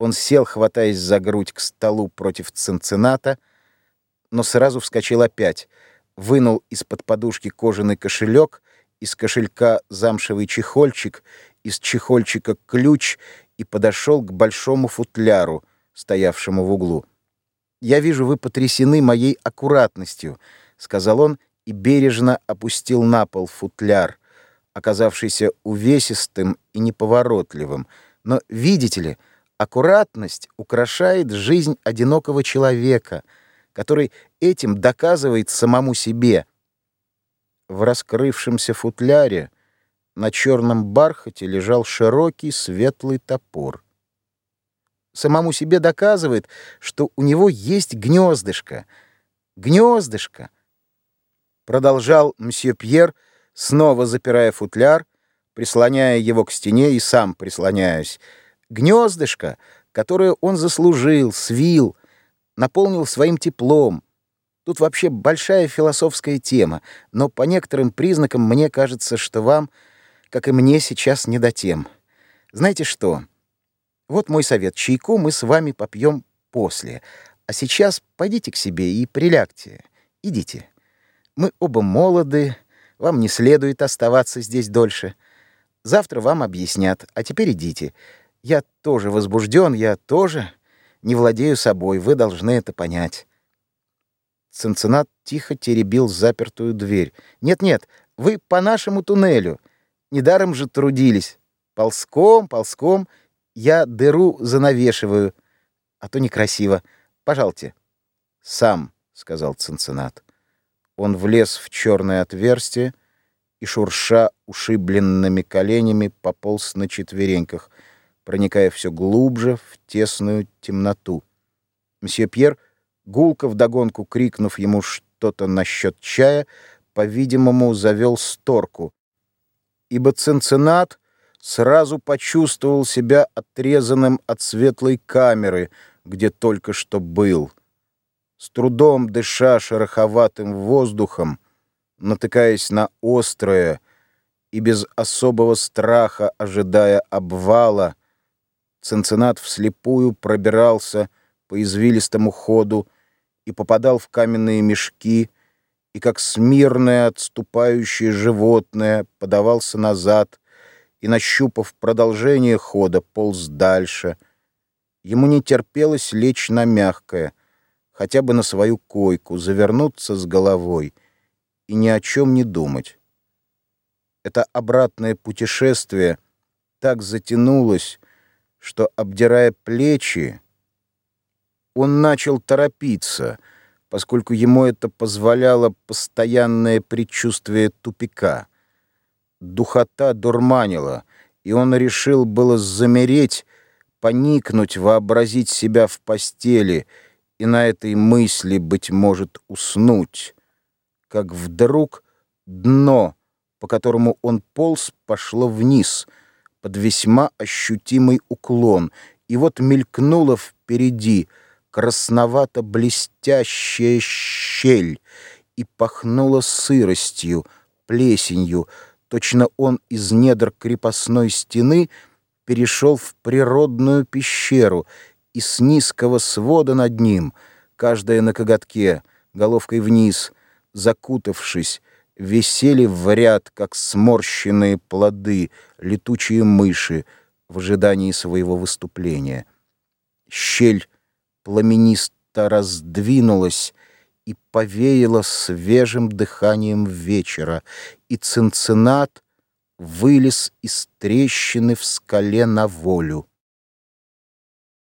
Он сел, хватаясь за грудь к столу против Цинцината, но сразу вскочил опять, вынул из-под подушки кожаный кошелек, из кошелька замшевый чехольчик, из чехольчика ключ и подошел к большому футляру, стоявшему в углу. «Я вижу, вы потрясены моей аккуратностью», — сказал он и бережно опустил на пол футляр, оказавшийся увесистым и неповоротливым. «Но, видите ли, аккуратность украшает жизнь одинокого человека, который этим доказывает самому себе». В раскрывшемся футляре на черном бархате лежал широкий светлый топор самому себе доказывает, что у него есть гнездышко. Гнездышко. Продолжал мсье Пьер, снова запирая футляр, прислоняя его к стене и сам прислоняясь. Гнездышко, которое он заслужил, свил, наполнил своим теплом. Тут вообще большая философская тема, но по некоторым признакам мне кажется, что вам, как и мне, сейчас не до тем. Знаете что? Вот мой совет. Чайку мы с вами попьем после. А сейчас пойдите к себе и прилягте. Идите. Мы оба молоды, вам не следует оставаться здесь дольше. Завтра вам объяснят, а теперь идите. Я тоже возбужден, я тоже не владею собой, вы должны это понять. Ценцинат тихо теребил запертую дверь. «Нет-нет, вы по нашему туннелю. Недаром же трудились. Ползком, ползком я дыру занавешиваю, а то некрасиво. Пожалуйте. Сам, сказал Цинциннат. Он влез в черное отверстие и, шурша ушибленными коленями, пополз на четвереньках, проникая все глубже в тесную темноту. Мсье Пьер, гулко вдогонку крикнув ему что-то насчет чая, по-видимому, завел сторку, ибо Цинциннат сразу почувствовал себя отрезанным от светлой камеры, где только что был. С трудом дыша шероховатым воздухом, натыкаясь на острое и без особого страха ожидая обвала, Ценцинат вслепую пробирался по извилистому ходу и попадал в каменные мешки, и как смирное отступающее животное подавался назад, и, нащупав продолжение хода, полз дальше. Ему не терпелось лечь на мягкое, хотя бы на свою койку, завернуться с головой и ни о чем не думать. Это обратное путешествие так затянулось, что, обдирая плечи, он начал торопиться, поскольку ему это позволяло постоянное предчувствие тупика духота дурманила, и он решил было замереть, поникнуть, вообразить себя в постели и на этой мысли, быть может, уснуть. Как вдруг дно, по которому он полз, пошло вниз, под весьма ощутимый уклон, и вот мелькнула впереди красновато-блестящая щель и пахнула сыростью, плесенью, Точно он из недр крепостной стены перешел в природную пещеру, и с низкого свода над ним, каждая на коготке, головкой вниз, закутавшись, висели в ряд, как сморщенные плоды, летучие мыши в ожидании своего выступления. Щель пламенисто раздвинулась, и повеяло свежим дыханием вечера, и Цинциннат вылез из трещины в скале на волю.